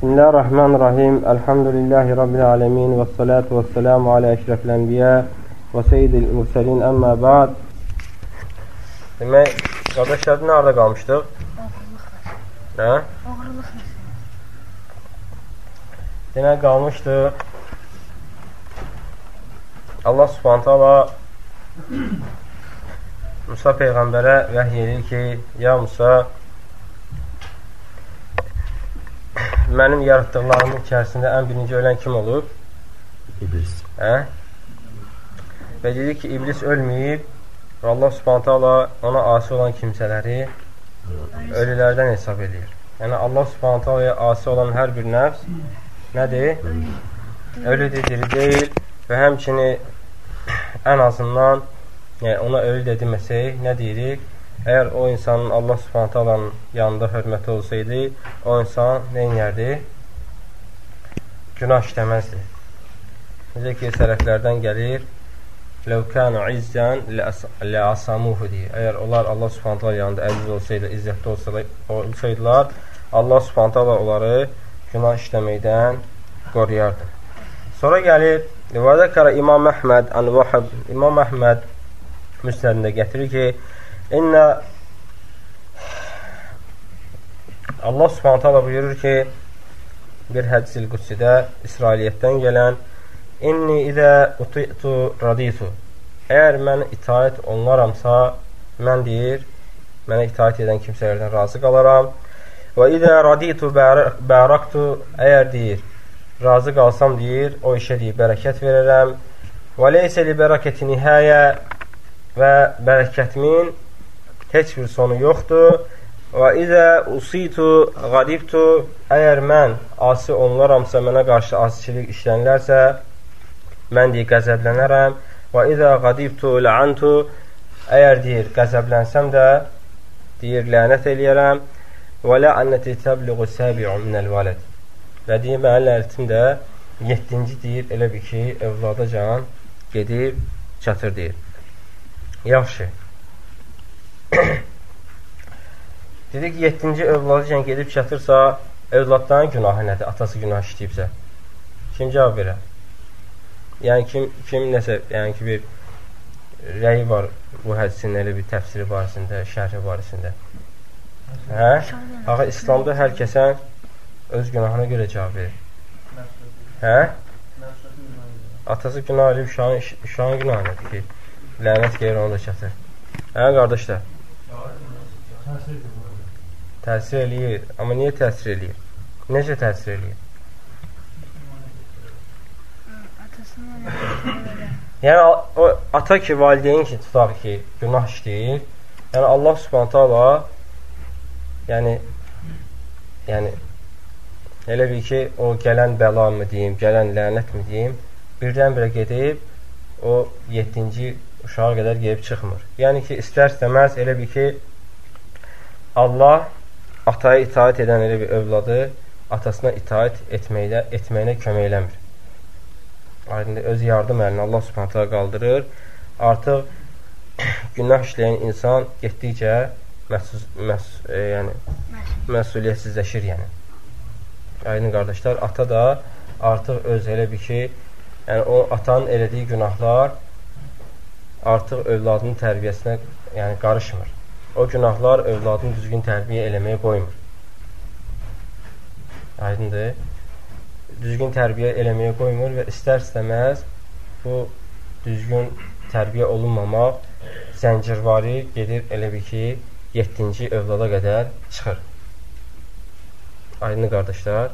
Bismillahirrahmanirrahim. Elhamdülillahi Rabbil alemin. Və salatu və selamu alə əşrəfil ənbiyə və seyyidil mürsəlin. Əmmə ba'd. Demək, qardaşlar, nerede qalmışdıq? Oğurluq. Nə? Oğurluq. Demək, qalmışdıq. Allah subhanət hala Musa Peyğəmbərə vəhiy edir ki, ya Musa, mənim yaratdıqlarımın içərisində ən birinci ölən kim olur? İblis. Hə? Və dedi ki, iblis ölməyib və Allah subhanətə Allah ona asi olan kimsələri ölülərdən hesab edir. Yəni, Allah subhanətə Allah'a asi olan hər bir nəfs nədir? Ölüdür, diri deyil və həmçini ən azından yəni, ona ölü də deməsək, nə deyirik? Əgər o insanın Allah subhanətə alanın yanında hörməti olsaydı, o insan nə inərdi? Günah işləməzdi. Necə ki, sələflərdən gəlir, Ləv kənu izzən ləasamuhu deyir. Əgər onlar Allah subhanətə yanında əziz olsaydı, izzətli olsaydılar, Allah subhanətə onları günah işləməkdən qoruyardı. Sonra gəlir, və zəkərə İmam Əhməd, İmam Əhməd müsnədində gətirir ki, İnnə Allah subhanət hala buyurur ki, bir hədis-il qüssidə İsrailiyyətdən gələn İnni idə uti'tu raditu Əgər mən itaət olunaramsa, mən deyir, mənə itaət edən kimsələrdən razı qalaram. Və idə raditu bəraktu Əgər deyir, razı qalsam deyir, o işə deyir, bərəkət verərəm. Və leysə li bərəkəti nihayə və bərəkətimin heç bir sonu yoxdur. Və izə usitu qadibtu əgər mən asi olunaramsa, mənə qarşı asiçilik işlənlərsə, mən deyir, qəzəblənərəm. Və izə qadibtu la'antu əgər deyir, qəzəblənsəm də deyir, lənət eləyərəm. Və la'annəti təbliğu səbi'u minəl vələd. Və deyir, mənim lənətim də 7-ci deyir, elə bir ki, övladacan gedib çatır deyir. Yaxşı. Dedi ki, 7-ci övladıcan gedib çatırsa, övladların günahı nədir? Atası günah işləyibsə. Kim cavab verər? Yəni kim, kim nəsə, yəni ki, bir rəyi var bu hədisin elə bir təfsiri barəsində, şərhi barəsində. Hə? Ağa, İslamda hər kəsən öz günahına görə cavab verir. Hə? Atası günah edib, uşağın, uşağın günahı nədir ki, lənət gelir onu da çatır. Hə, qardaşlar? Təsir eləyir. Amma niyə təsir eləyir? Necə təsir eləyir? yəni o ata ki, valideyn ki, tutaq ki, günah işləyir. Yəni Allah Subhanahu taala yəni yəni elə bir ki, o gələn bəla mı deyim, gələn lənət mi deyim, birdən-birə gedib o 7-ci uşağa qədər gedib çıxmır. Yəni ki, istər-istəməz elə bir ki, Allah ataya itaat edən elə bir övladı atasına itaat etməklə, etməyinə kömək eləmir. Aydındır, öz yardım əlini Allah subhanətə qaldırır. Artıq günah işləyən insan getdikcə məsus, məs, e, yəni, məsuliyyətsizləşir. Yəni. Aydın qardaşlar, ata da artıq öz elə bir ki, yəni o atanın elədiyi günahlar artıq övladının tərbiyəsinə yəni, qarışmır o günahlar övladını düzgün tərbiyə eləməyə qoymur. Aydındır. Düzgün tərbiyə eləməyə qoymur və istər-istəməz bu düzgün tərbiyə olunmamaq zəncirvari gedir elə bir ki, 7-ci övlada qədər çıxır. Aydın qardaşlar,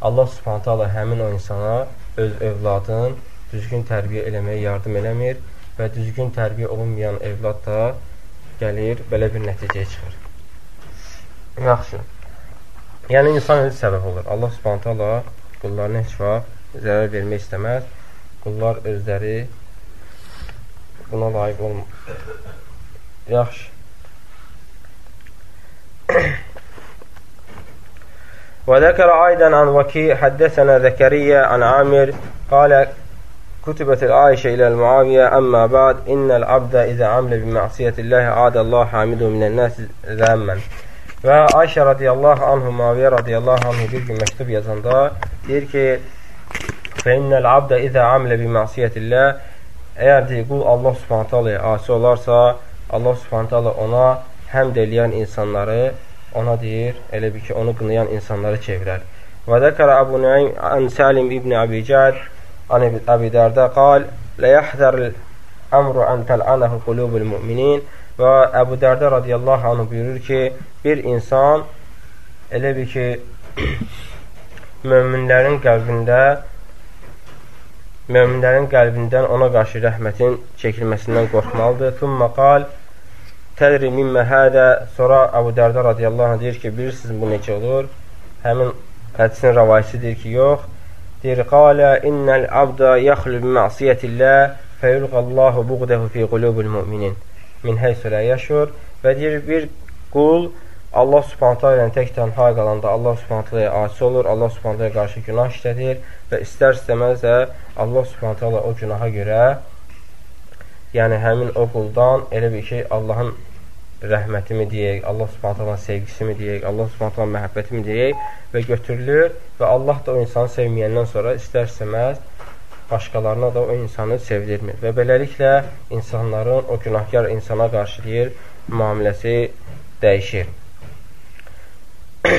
Allah subhanətə Allah həmin o insana öz övladın düzgün tərbiyə eləməyə yardım eləmir və düzgün tərbiyə olunmayan övlad da gəlir, belə bir nəticəyə çıxır. Yaxşı. Yəni, insan özü səbəb olur. Allah subhanətə Allah qullarına heç vaxt zərər vermək istəməz. Qullar özləri buna layiq olmur. Yaxşı. وذكر أيضا عن وكيع حدثنا زكريا عن عامر قال Kutibətil Ayşə iləl Muaviyə əmmə bəd innəl abdə izə əmlə bi məsiyyətilləhi adəllah hamidu minənnəs zəmmən. Və Ayşə radiyallahu anhu, Muaviyə radiyallahu anhu bir gün məktub yazanda deyir ki, fəinnəl abdə izə əmlə bi məsiyyətilləh əgər deyir, qul Allah subhanətələ asi olarsa, Allah subhanətələ ona həmd eləyən insanları ona deyir, elə bir ki, onu qınayan insanları çevirər. Və dəkərə Əbu Nəim ən Səlim ibn Əbi Cəd an Əbi Dərdə qal, ləyəhdər əmru ən təl'anəhu qulubul müminin və Əbu Dərdə radiyallahu anhu buyurur ki, bir insan elə bir ki, möminlərin qəlbində möminlərin qəlbindən ona qarşı rəhmətin çəkilməsindən qorxmalıdır. Thumma qal Tədri mimmə hədə sonra Əbu Dərdə radiyallahu anh deyir ki, bilirsiniz bu necə olur? Həmin hədisin rəvayəsi deyir ki, yox. Deyir, qalə innəl abda yaxlu bi məsiyyətilləh fəyulqallahu buğdəhu fi qulubul müminin min heysulə yaşur və deyir, bir qul Allah subhanətə ilə tək tənha qalanda Allah subhanətə ilə asi olur, Allah subhanətə ilə qarşı günah işlədir və istər-istəməz də Allah subhanətə ilə o günaha görə yəni həmin o quldan elə bir ki, Allahın rəhmətimi deyək, Allah subhanətə ilə sevgisimi deyək, Allah subhanətə ilə məhəbbətimi deyək və götürülür və Allah da o insanı sevməyəndən sonra istər-istəməz başqalarına da o insanı sevdirmir və beləliklə insanların o günahkar insana qarşı deyir, müamiləsi dəyişir.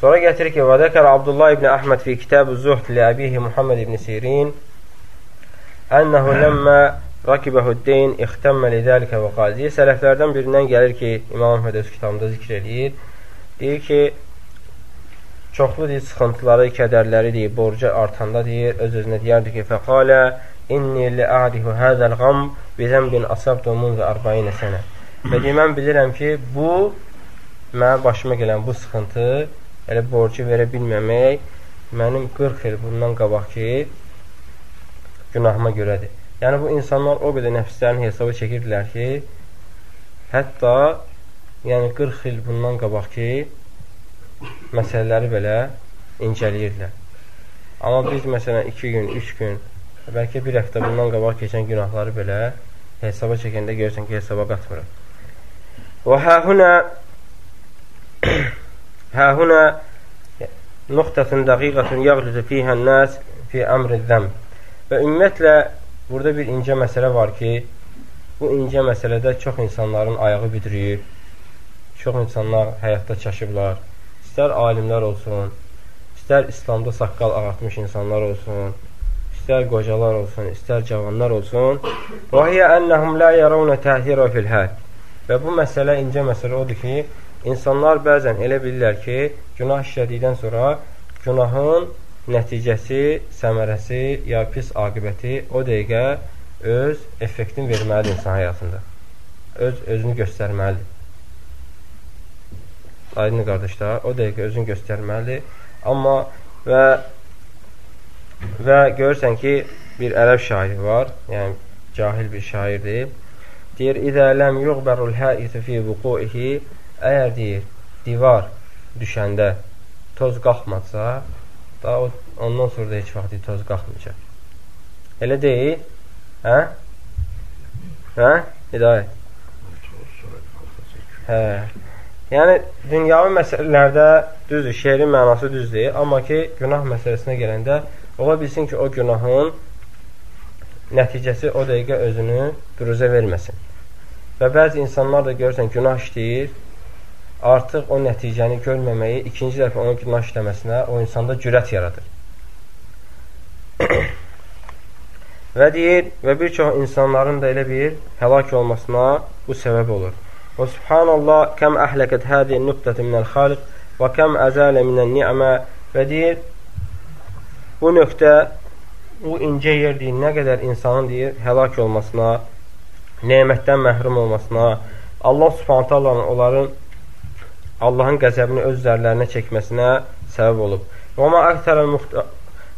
Sonra gətirir ki, və dəkər Abdullah ibn Əhməd fi kitab-ı Zuhd li əbihi Muhammed ibn Sirin ənəhu ləmmə rakibəhu deyn ixtəmmə lidəlikə və. Deyir, sələflərdən birindən gəlir ki, İmam Əhməd öz kitabında zikr edir. Deyir ki, çoxlu deyir, sıxıntıları, kədərləri deyir, borcu artanda deyir, öz-özünə deyərdi ki, fəqalə inni li a'dihu həzəl qam bizəmbin asabdu munzu 40 sənə. Və deyir, mən bilirəm ki, bu mənim başıma gələn bu sıxıntı, elə borcu verə bilməmək mənim 40 il bundan qabaq ki, günahıma görədir. Yəni bu insanlar o qədər nəfslərin hesabı çəkirlər ki, hətta yəni 40 il bundan qabaq ki, məsələləri belə incəliyirdilər. Amma biz məsələn 2 gün, 3 gün, bəlkə bir həftə bundan qabaq keçən günahları belə hesaba çəkəndə görürsən ki, hesaba qatmırıq. Və həhunə hə həhunə nöqtəsin dəqiqətun yəğlüzü fiyhən nəs fi əmri zəm və ümumiyyətlə burada bir incə məsələ var ki, bu incə məsələdə çox insanların ayağı büdrüyür, çox insanlar həyatda çaşıblar, istər alimlər olsun, istər İslamda saqqal ağartmış insanlar olsun, istər qocalar olsun, istər cavanlar olsun. Və hiyə ənəhum la yarawna təhira fil həd. Və bu məsələ, incə məsələ odur ki, insanlar bəzən elə bilirlər ki, günah işlədikdən sonra günahın nəticəsi, səmərəsi ya pis aqibəti o dəqiqə öz effektin verməlidir insan həyatında. Öz özünü göstərməlidir. Aydın qardaşlar, o dəqiqə özünü göstərməlidir. Amma və və görürsən ki, bir ərəb şairi var, yəni cahil bir şairdir Deyir, İzə ləm yuğbərul həisə fi vuquihi Əgər deyir, divar düşəndə toz qalxmadsa, da o, ondan sonra da heç vaxt toz qalxmayacaq. Elə deyil? Hə? Hə? Hidayət. Hə. Yəni, dünyavi məsələlərdə düzdür, şeirin mənası düzdür, amma ki, günah məsələsinə gələndə ola bilsin ki, o günahın nəticəsi o dəqiqə özünü büruzə verməsin. Və bəzi insanlar da görürsən, günah işləyir, artıq o nəticəni görməməyi, ikinci dəfə onun günah işləməsinə o insanda cürət yaradır. və deyir, və bir çox insanların da elə bir həlak olmasına bu səbəb olur. Və subhanallah, kəm əhləkət hədi nüqtəti minəl xaliq və kəm əzələ minən ni'mə və deyir, bu nöqtə, bu incə yer deyir, nə qədər insanın deyir, həlak olmasına, nemətdən məhrum olmasına, Allah subhanətə Allahın onların Allahın qəzəbini öz üzərlərinə çəkməsinə səbəb olub. Və ma əktərəl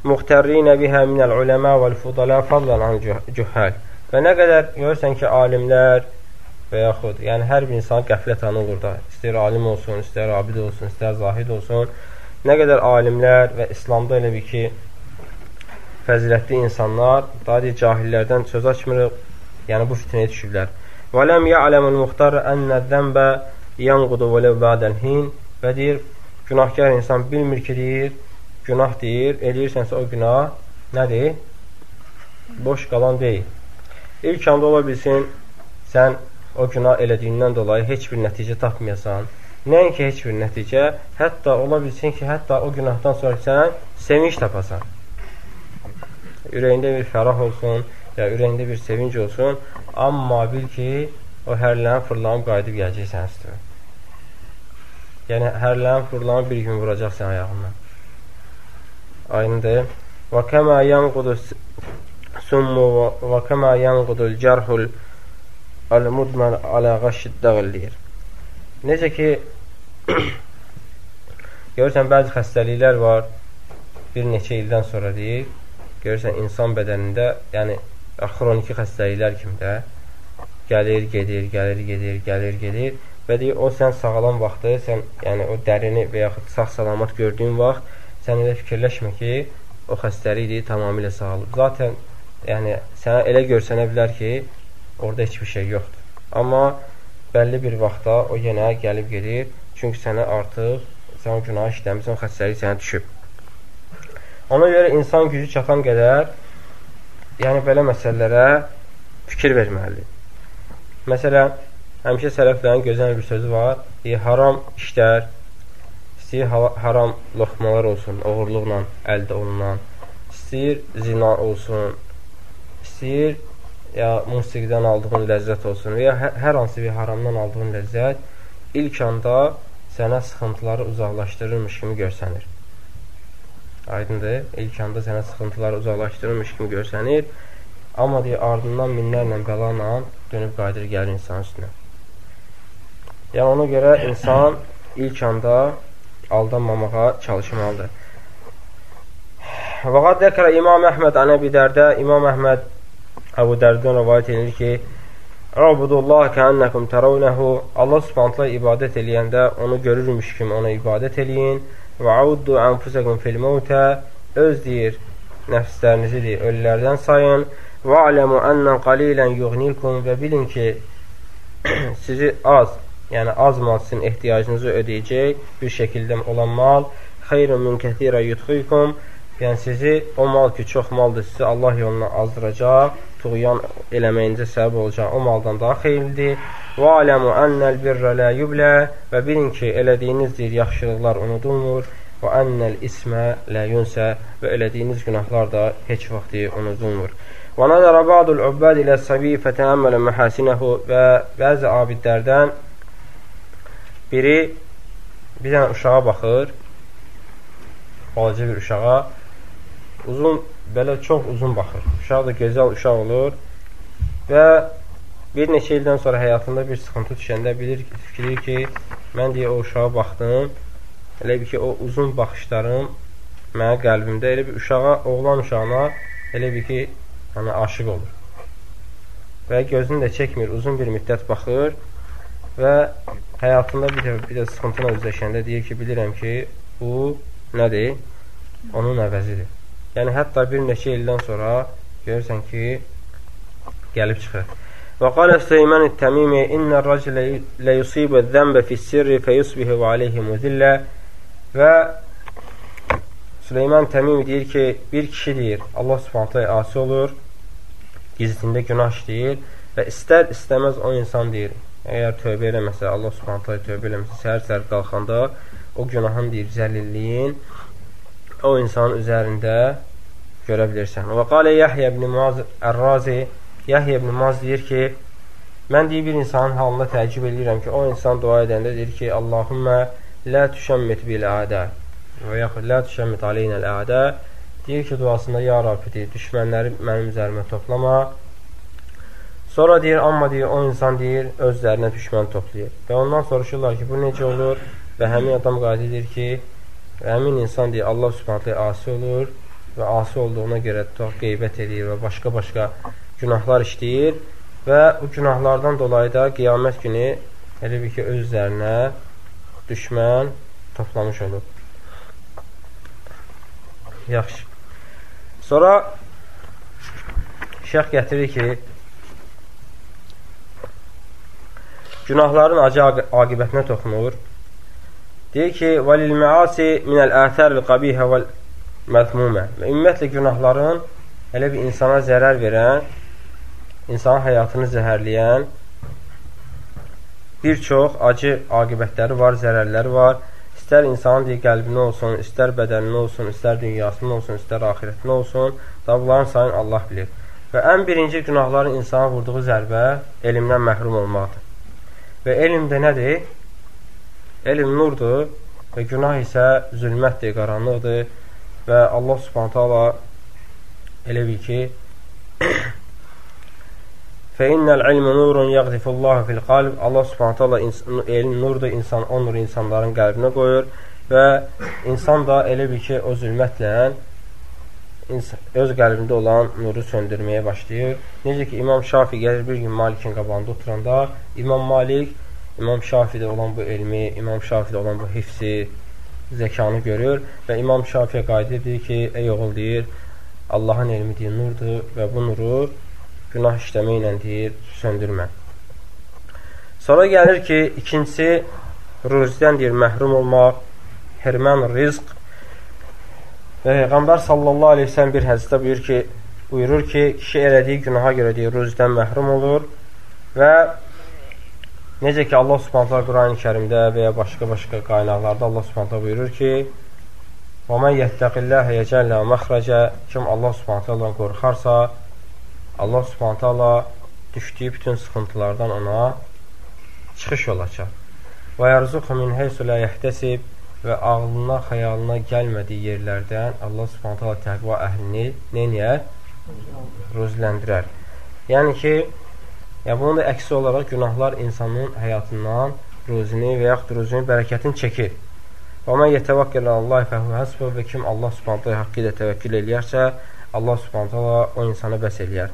muxtərrinə bihə minəl uləmə vəl-fudalə fadlan an cühəl. Və nə qədər görürsən ki, alimlər və yaxud, yəni hər bir insan qəflət anı olur da. İstər alim olsun, istər abid olsun, istər zahid olsun. Nə qədər alimlər və İslamda elə bir ki, fəzilətli insanlar, daha deyil, cahillərdən söz açmırıq, yəni bu fitnəyə düşürlər. Və ləm ya'lemul muxtar ennə zənbə yanqudu və lev ba'dəl hin və deyir, günahkar insan bilmir ki, deyir, günah deyir, eləyirsənsə o günah nədir? Boş qalan deyil. İlk anda ola bilsin, sən o günah elədiyindən dolayı heç bir nəticə tapmayasan. Nəinki heç bir nəticə, hətta ola bilsin ki, hətta o günahdan sonra sən sevinç tapasan. Ürəyində bir fərah olsun, ya ürəyində bir sevinc olsun, amma bil ki, o hərlənib, fırlanıb, qayıdıb gələcəksən üstüne. Yəni, hərlənib, fırlanıb bir gün vuracaqsan ayağından. Aynıdır. Və kəmə yanqudu summu və kəmə yanqudul cərhul Əl-Mudmən alə qaşid dəğilliyir. Necə ki, görürsən, bəzi xəstəliklər var, bir neçə ildən sonra deyir, görürsən, insan bədənində, yəni, xroniki xəstəliklər kimi də gəlir, gedir, gəlir, gedir, gəlir, gedir və deyir, o sən sağlam vaxtı, sən, yəni, o dərini və yaxud sağ-salamat gördüyün vaxt, sən elə fikirləşmə ki, o xəstəlikdir, tamamilə sağalıb. Zaten, yəni, sənə elə görsənə bilər ki, orada heç bir şey yoxdur. Amma bəlli bir vaxtda o yenə gəlib gedir, çünki sənə artıq sən günah işləmirsən, xəstəlik sənə düşüb. Ona görə insan gücü çatan qədər yəni belə məsələlərə fikir verməlidir. Məsələn, həmişə sələflərin gözəl bir sözü var, e, haram işlər, istəyir haram loxmalar olsun, oğurluqla əldə olunan, istəyir zina olsun, istəyir ya musiqidən aldığın ləzzət olsun və ya hə, hər hansı bir haramdan aldığın ləzzət ilk anda sənə sıxıntıları uzaqlaşdırırmış kimi görsənir. Aydındır? İlk anda sənə sıxıntıları uzaqlaşdırırmış kimi görsənir. Amma deyir, ardından minlərlə bəlanla dönüb qayıdır gəlir insan üstünə. Yəni, ona görə insan ilk anda aldanmamağa çalışmalıdır. Və qad dəkərə İmam Əhməd Ənəbi dərdə, İmam Əhməd Əbu Dərdən rəvayət edir ki, Rəbudullah kəənnəkum tərəvnəhu Allah subhanətlə ibadət eləyəndə onu görürmüş kimi ona ibadət eləyin və auddu ənfusəkum fil məutə öz deyir, nəfslərinizi deyir, ölülərdən sayın və aləmu ənnən qalilən yuğnikum və bilin ki, sizi az, yəni az mal sizin ehtiyacınızı ödəyəcək bir şəkildə olan mal. Xeyrun min kəthirə yudxikum yəni sizi o mal ki, çox maldır, sizi Allah yoluna azdıracaq tuğyan eləməyinizə səbəb olacaq o maldan daha xeyirlidir. Və aləmu ennəl birrə lə yublə və bilin ki, elədiyiniz deyir, yaxşılıqlar unudulmur və ennəl ismə lə yunsə və elədiyiniz günahlar da heç vaxt unudulmur. Və nəzərə ba'dul ubbəd ilə səbi fətəəmmələ məhəsinəhu və bəzi abidlərdən biri bir dənə uşağa baxır, balaca bir uşağa, uzun belə çox uzun baxır. Uşaq da gözəl uşaq olur və bir neçə ildən sonra həyatında bir sıxıntı düşəndə bilir, fikrir ki, mən deyə o uşağa baxdım, elə bir ki, o uzun baxışlarım mənə qəlbimdə elə bir uşağa, oğlan uşağına elə bir ki, yəni, aşıq olur. Və gözünü də çəkmir, uzun bir müddət baxır və həyatında bir, bir də sıxıntına üzləşəndə deyir ki, bilirəm ki, bu nədir? Onun əvəzidir. Yəni, hətta bir neçə ildən sonra görürsən ki, gəlib çıxır. Və qalə Süleyman İttəmimi İnnə rəcilə lə yusibə zəmbə fissirri fəyusbihi və aleyhi muzillə və Süleyman Təmimi deyir ki, bir kişi deyir, Allah subhanətə asi olur, gizlində günah işləyir və istər istəməz o insan deyir, əgər tövbə eləməsə, Allah subhanətə tövbə eləməsə, səhər-səhər qalxanda o günahın deyir, zəlilliyin o insanın üzərində görə bilirsən. Və qalə Yahya ibn Muaz Ər-Razi Yahya ibn Muaz deyir ki, mən deyir bir insanın halında təəccüb edirəm ki, o insan dua edəndə deyir ki, Allahümmə lə tüşəmmit bil ədə və yaxud lə tüşəmmit aleynəl ədə deyir ki, duasında ya Rabbi deyir, düşmənləri mənim üzərimə toplama Sonra deyir, amma deyir, o insan deyir, özlərinə düşmən toplayır. Və ondan soruşurlar ki, bu necə olur? Və həmin adam qayda edir ki, həmin insan deyir, Allah subhanətlə asi olur və asi olduğuna görə qeybət edir və başqa-başqa günahlar işləyir və bu günahlardan dolayı da qiyamət günü elə bir ki, öz üzərinə düşmən toplamış olub. Yaxşı. Sonra şəx gətirir ki, günahların acı aqibətinə toxunur. Deyir ki, "Valil maasi min al-athar al-qabiha wal-madhmuma." Və ümumiyyətlə günahların elə bir insana zərər verən, insanın həyatını zəhərləyən bir çox acı aqibətləri var, zərərləri var. İstər insanın deyir, qəlbinə olsun, istər bədəninə olsun, istər dünyasında olsun, istər axirətinə olsun, da bunların sayını Allah bilir. Və ən birinci günahların insana vurduğu zərbə elmdən məhrum olmaqdır. Və elm də nədir? Elm nurdur və günah isə zülmətdir, qaranlıqdır və Allah subhanətə Allah elə bil ki Fəinnəl ilmü nurun yəqzifullahu fil qalb. Allah Subhanahu taala elm nurdur, insan o nuru insanların qəlbinə qoyur və insan da elə bir ki, o zülmətlə öz qəlbində olan nuru söndürməyə başlayır. Necə ki, İmam Şafi gəlir bir gün Malikin qabağında oturanda, İmam Malik İmam Şafidə olan bu elmi, İmam Şafidə olan bu hifsi, zəkanı görür və İmam Şafiyə qayıdır deyir ki, ey oğul deyir, Allahın elmi deyir, nurdur və bu nuru günah işləməklə deyir, söndürmə. Sonra gəlir ki, ikincisi, ruzidən deyir, məhrum olmaq, hirmən rizq. Və Peyğəmbər sallallahu aleyhi ve sellem bir hədisdə buyur ki, buyurur ki, kişi elədiyi günaha görə deyir, ruzidən məhrum olur və necə ki, Allah subhanətlər Quran-ı kərimdə və ya başqa-başqa qaynaqlarda Allah subhanətlər buyurur ki, وَمَنْ يَتَّقِ اللّٰهَ يَجَلَّ مَخْرَجَ Kim Allah subhanətlərlə qorxarsa, Allah subhanətə Allah düşdüyü bütün sıxıntılardan ona çıxış yol açar. Və yarzuqu min heysu la yahtəsib və ağlına, xəyalına gəlmədiyi yerlərdən Allah subhanətə Allah təqva əhlini neynəyər? Ruzləndirər. Yəni ki, yəni bunun da əksi olaraq günahlar insanın həyatından ruzini və yaxud ruzinin bərəkətini çəkir. Və mən yetəvəkkələ Allah fəhvə həsbə və kim Allah subhanətə haqqı ilə təvəkkül eləyərsə, Allah subhanətə Allah o insana bəs eləyər.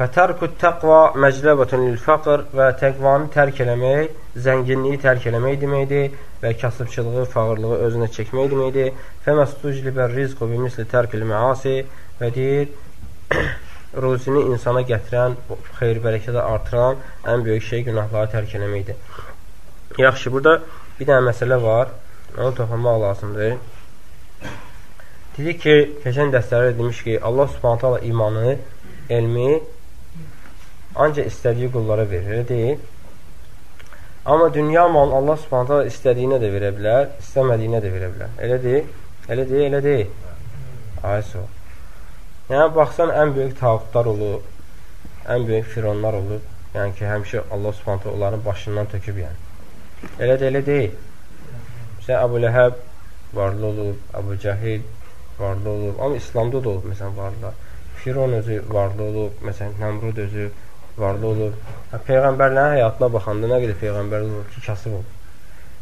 Fətərku təqva məcləbətun lil-fəqr və təqvanı tərk eləmək, zənginliyi tərk eləmək deməkdir və kasıbçılığı, fağırlığı özünə çəkmək deməkdir. Fəməstuclibər rizqu bimisli tərkil məasi və deyir, ruzini insana gətirən, xeyir-bərəkədə artıran ən böyük şey günahları tərk eləməkdir. Yaxşı, burada bir dənə məsələ var, onu toxunmaq lazımdır. Dedik ki, keçən dərslərdə demiş ki, Allah subhanətə Allah imanı, elmi ancaq istədiyi qullara verir, deyil. Amma dünya malını Allah subhanətə Allah istədiyinə də verə bilər, istəmədiyinə də verə bilər. Elə deyil, elə deyil, elə deyil. Ayəs o. Yəni, baxsan, ən böyük tağutlar olub, ən böyük fironlar olub, yəni ki, həmişə Allah subhanətə onların başından töküb, yəni. Elə də elə deyil. Məsələn, Əbu Ləhəb varlı olub, Əbu Cəhil, varlı olub. Amma İslamda da olub, məsələn, varlılar. Firon özü varlı olub, məsələn, Nəmrud özü varlı olub. Peyğəmbərlərin həyatına baxanda nə qədər Peyğəmbər olub ki, kasıb olub.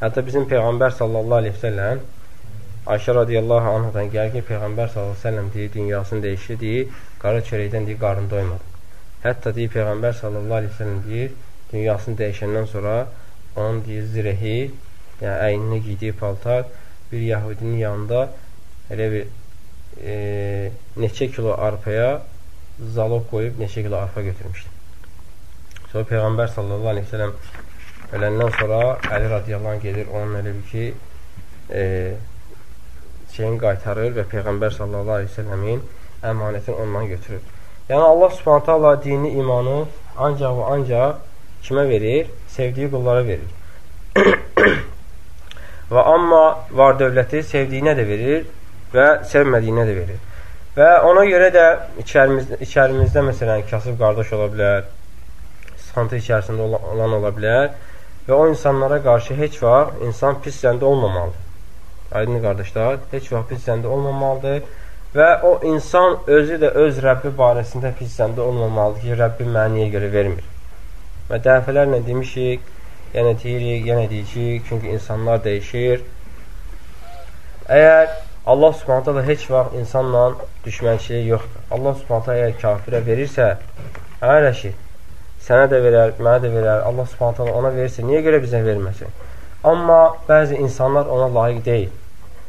Hətta bizim Peyğəmbər sallallahu aleyhi ve selləm Ayşə radiyallahu anhadan gəlir ki, Peyğəmbər sallallahu aleyhi ve selləm deyir, dünyasını dəyişir, deyir, qara çörəkdən deyir, qarın doymadı. Hətta deyir, Peyğəmbər sallallahu aleyhi ve selləm deyir, dünyasını dəyişəndən sonra onun deyir, zirəhi, yəni əynini giydiyi paltar bir yahudinin yanında elə bir e, neçə kilo arpaya zalog qoyub neçə kilo arpa götürmüşdü. Sonra Peyğəmbər sallallahu aleyhi ve sellem öləndən sonra Əli radiyallahu anh gedir, onun elə bir ki e, şeyini qaytarır və Peyğəmbər sallallahu aleyhi ve sellemin əmanətini ondan götürür. Yəni Allah subhanətə Allah dini imanı ancaq və ancaq kimə verir? Sevdiyi qullara verir. və amma var dövləti sevdiyinə də verir, və sevmədiyinə də verir. Və ona görə də içərimizdə, içərimizdə məsələn, kasıb qardaş ola bilər, sıxıntı içərisində olan ola bilər və o insanlara qarşı heç vaxt insan pis zəndə olmamalıdır. Aydın qardaşlar, heç vaxt pis zəndə olmamalıdır və o insan özü də öz Rəbbi barəsində pis zəndə olmamalıdır ki, Rəbbi mənə niyə görə vermir. Və dəfələrlə demişik, yenə deyirik, yenə deyəcəyik, çünki insanlar dəyişir. Əgər Allah subhanətə da heç vaxt insanla düşmənçiliyi yoxdur. Allah subhanətə əgər kafirə verirsə, hələ ki, sənə də verər, mənə də verər, Allah subhanətə ona verirsə, niyə görə bizə verməsin? Amma bəzi insanlar ona layiq deyil.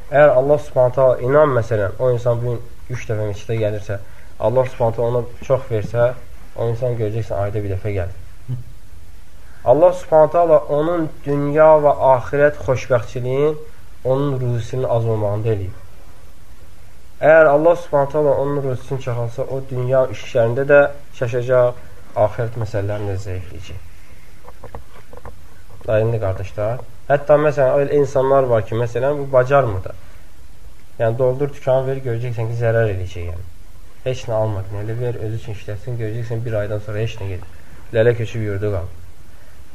Əgər Allah subhanətə inan məsələn, o insan bugün üç dəfə meçidə gəlirsə, Allah subhanətə ona çox versə, o insan görəcəksən, ayda bir dəfə gəlir. Allah subhanət hala onun dünya və axirət xoşbəxtçiliyin onun ruzisinin az olmağında eləyib. Əgər Allah subhanət hala onun ruzisini çaxalsa, o dünya işlərində də şaşacaq, axirət məsələlərində zəifləyəcək. Dayınlı qardaşlar. Hətta məsələn, öyle insanlar var ki, məsələn, bu bacarmır da. Yəni, doldur dükanı ver, görəcəksən ki, zərər edəcək yəni. Heç nə almadın, elə ver, özü üçün işlətsin, görəcəksən bir aydan sonra heç nə gedir. Lələ köçüb yurdu qalır.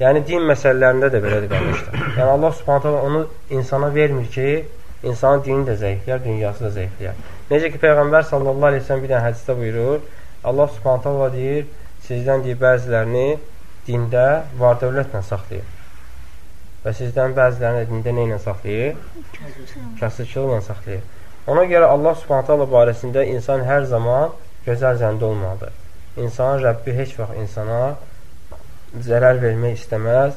Yəni, din məsələlərində də belədir, qardaşlar. Yəni, Allah subhanətə onu insana vermir ki, insanın dini də zəifləyər, dünyası da zəifləyər. Necə ki, Peyğəmbər sallallahu aleyhi ve sellem bir dənə hədisdə buyurur, Allah subhanətə deyir, sizdən deyir, bəzilərini dində var dövlətlə saxlayır. Və sizdən bəzilərini dində nə ilə saxlayır? Kasıçılıqla saxlayır. Ona görə Allah subhanət hala barəsində insan hər zaman gözəl zəndə olmalıdır. İnsanın Rəbbi heç vaxt insana zərər vermək istəməz.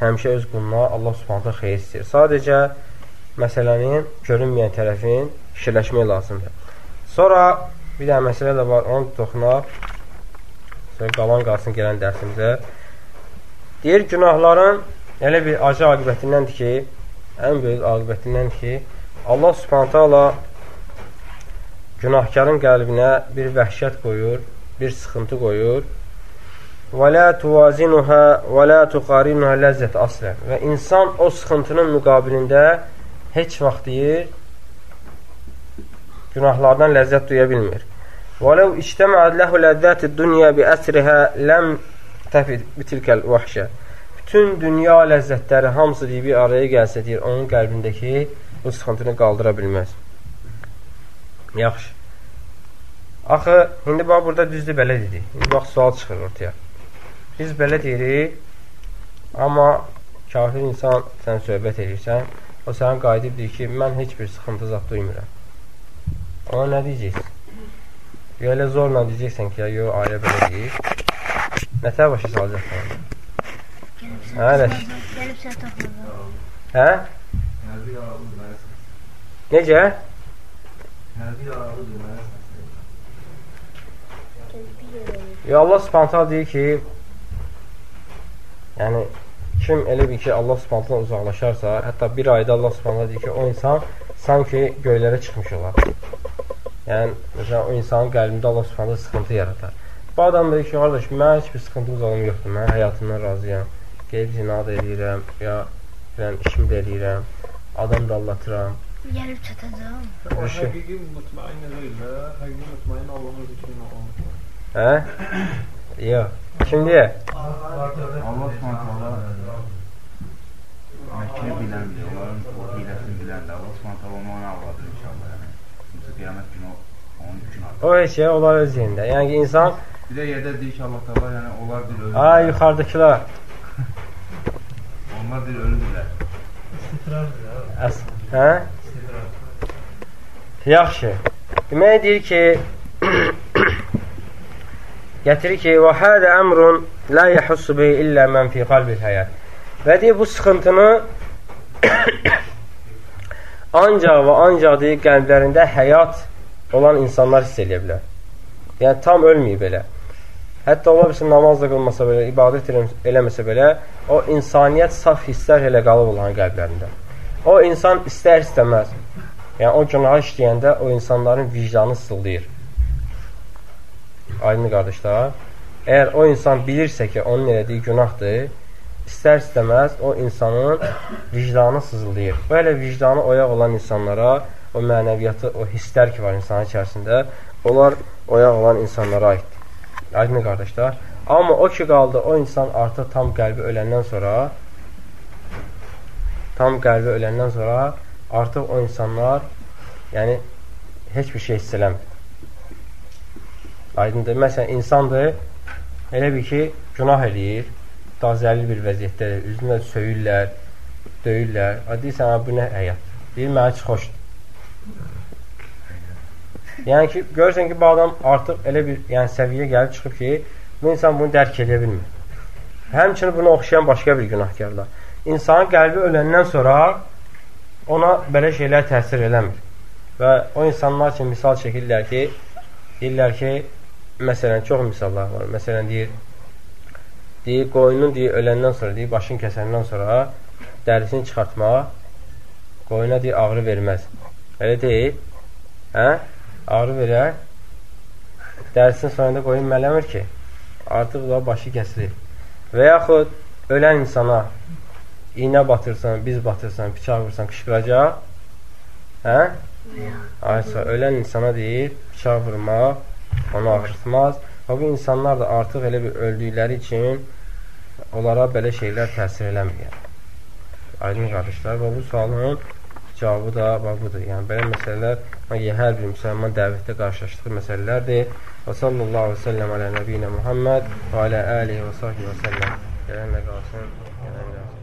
Həmişə öz quluna Allah subhanətə xeyir istəyir. Sadəcə məsələnin görünməyən tərəfin fikirləşmək lazımdır. Sonra bir dənə məsələ də var, onu toxunaq. Sonra qalan qalsın gələn dərsimizə. Deyir, günahların elə bir acı aqibətindəndir ki, ən böyük aqibətindəndir ki, Allah subhanətə ala günahkarın qəlbinə bir vəhşət qoyur, bir sıxıntı qoyur. Və la tuvazinuha və la tuqarinuha ləzzət aslən. Və insan o sıxıntının müqabilində heç vaxt deyir, günahlardan ləzzət duya bilmir. İştəməd ləhu ləzzəti dünya bi əsrihə ləm təfid bitilkəl vəhşə bütün dünya ləzzətləri hamısı deyib bir araya gəlsə deyir, onun qəlbindəki bu sıxıntını qaldıra bilməz. Yaxşı. Axı, indi bax, burada düzdür belə dedik. İndi bax, sual çıxır ortaya. Biz belə deyirik, amma kafir insan sən söhbət edirsən, o sənə qayıdıb deyir ki, mən heç bir sıxıntı zat duymuram. Ona nə deyəcəksin? Ya elə zorla deyəcəksən ki, ya, yo, ayə belə deyir. Nətər başa salacaqsan? Hə, Ələş. Gəlib sən tapmadan. Hə? Hərbi yaralıdır mənə Necə? Hərbi yaralıdır mənə Ya Allah subhanətə deyir ki, yəni, kim elə bir ki, Allah subhanətə uzaqlaşarsa, hətta bir ayda Allah subhanətə deyir ki, o insan sanki göylərə çıxmış olar. Yəni, məsələn, o insanın qəlbində Allah subhanətə sıxıntı yaratar. Bu adam deyir ki, qardaş, mən heç bir sıxıntım zalım yoxdur, mən həyatımdan razıyam gedib zina da eləyirəm, ya bilən, işimi də eləyirəm, adam da allatıram. Gəlib çatacağım. Həqiqi mutmain deyil də, həqiqi mutmain Allahın zikrinə olmur. Hə? Yox. Kim deyə? Allah subhanətələ Məkkini biləndir, onların o hiləsini biləndir. Allah subhanətələ onu ona avladır inşallah. Yəni, qiyamət günü. O heç şey, onlar öz yerində. Yəni ki, insan... Bir də yerdə deyir ki, Allah təala, yəni onlar bir ölür. Ay, yuxarıdakılar. Onlar deyir, ölüdürlər. Əs hə? Yaxşı. Demək deyir ki, gətirir ki, və hədə əmrun la yəhussu bihi illə mən fi qalbil həyat. Və deyir, bu sıxıntını ancaq və ancaq deyir, qəlblərində həyat olan insanlar hiss edə bilər. Yəni, tam ölməyib belə. Hətta ola bilsin namaz da qılmasa belə, ibadət eləməsə belə, o insaniyyət saf hisslər elə qalıb onların qəlblərində. O insan istər-istəməz, yəni o günahı işləyəndə o insanların vicdanı sızıldayır. Aydın qardaşlar, əgər o insan bilirsə ki, onun elədiyi günahdır, istər-istəməz o insanın vicdanı sızıldayır. Belə vicdanı oyaq olan insanlara, o mənəviyyatı, o hisslər ki var insanın içərisində, onlar oyaq olan insanlara aiddir. Aydın qardaşlar. Amma o ki qaldı, o insan artıq tam qəlbi öləndən sonra tam qəlbi öləndən sonra artıq o insanlar yəni heç bir şey hiss eləmir. Aydındır. Məsələn, insandır, elə bir ki, günah eləyir, dazəli bir vəziyyətdədir, üzünə söyürlər, döyürlər. Deyirsən, bu nə həyat? Deyir, mənə heç xoşdur. Yəni ki, görürsən ki, bu adam artıq elə bir yəni, səviyyə gəlib çıxıb ki, bu insan bunu dərk edə bilmir. Həmçinin bunu oxşayan başqa bir günahkarlar. İnsanın qəlbi öləndən sonra ona belə şeylər təsir eləmir. Və o insanlar üçün misal çəkirlər ki, deyirlər ki, məsələn, çox misallar var. Məsələn, deyir, deyir, qoyunun deyir, öləndən sonra, deyir, başını kəsəndən sonra dərisini çıxartmağa qoyuna deyir, ağrı verməz. Elə deyil. Hə? Ağrı verər. Dərisini sonunda qoyun mələmir ki, artıq da başı kəsilir. Və yaxud ölən insana iynə batırsan, biz batırsan, bıçaq vursan, qışqıracaq. Hə? Aysa, ölən insana deyir, bıçaq vurmaq onu ağrıtmaz. Və bu insanlar da artıq elə bir öldükləri üçün onlara belə şeylər təsir eləmir. Aydın qardaşlar, və bu sualın cavabı da budur. Yəni, belə məsələlər hər bir müsəlman dəvətdə qarşılaşdığı məsələlərdir. Və sallallahu aleyhi ve sellem alə nəbiyyə Muhammed və alə əlihi və sahbihi və səlləm. Gələnlə qalsın, gələnlə qalsın.